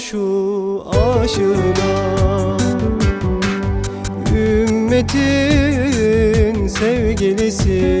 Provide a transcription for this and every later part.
Şu aşına Ümmetin sevgilisi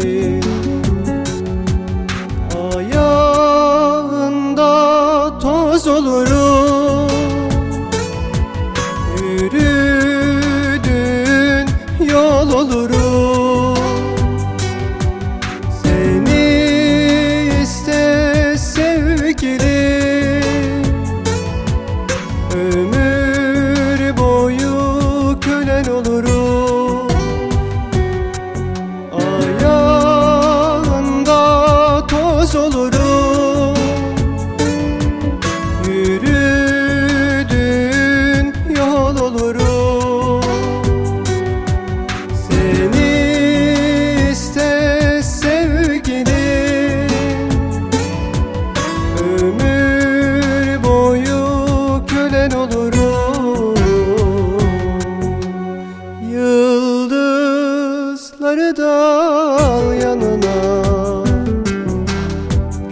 Dal yanına.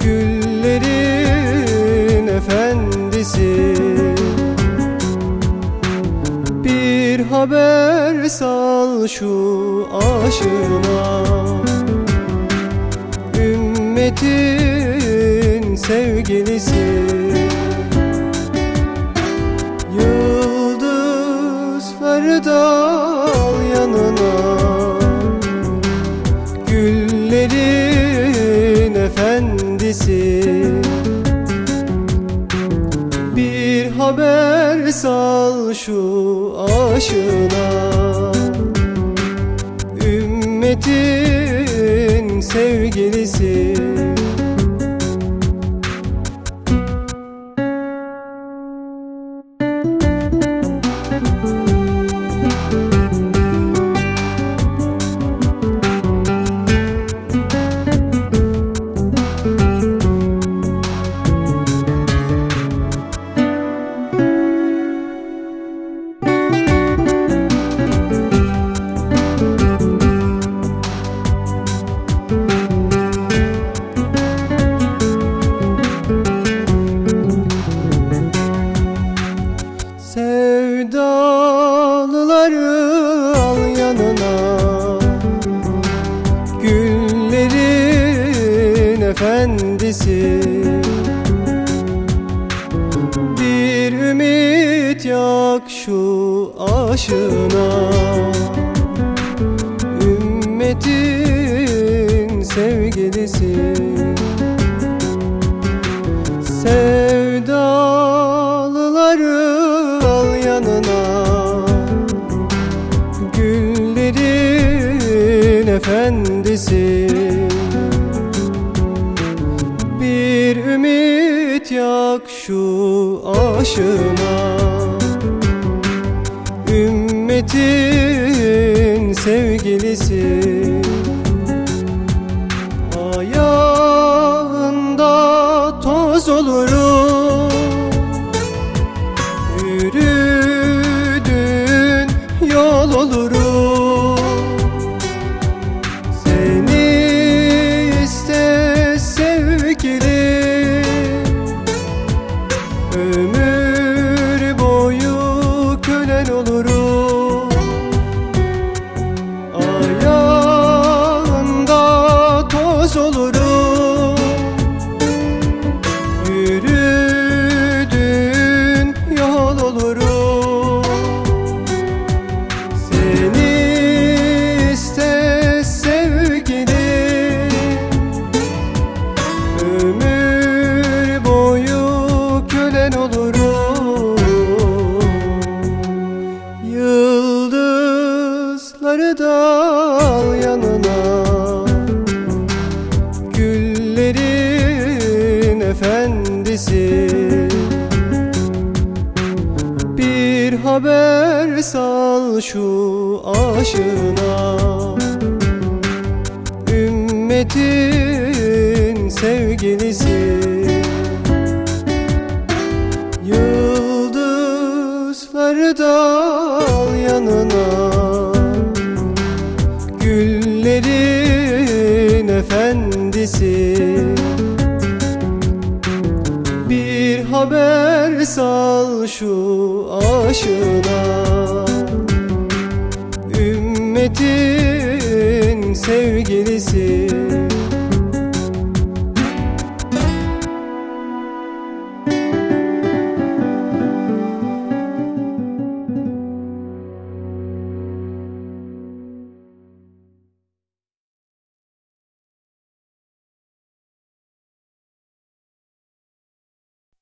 Güllerin efendisi. Bir haber sal şu aşına Ümmetin sevgilisi. Yıldızları dal yanına sal şu aşına. Ümmetin sevgilisi efendisi. Bir ümit yak şu aşına. Ümmetin sevgilisi. Sevdalıları al yanına. Güllerin efendisi yak şu aşına. Ümmetin sevgilisi. Ayağında toz olurum. Yürüdün yol olurum Ömür boyu kölen olurum. Ayağında toz olurum. Yürüdün yol olurum. Seni iste sevgilim. Ömür sal şu aşına Ümmetin sevgilisi Ümmetin sevgilisi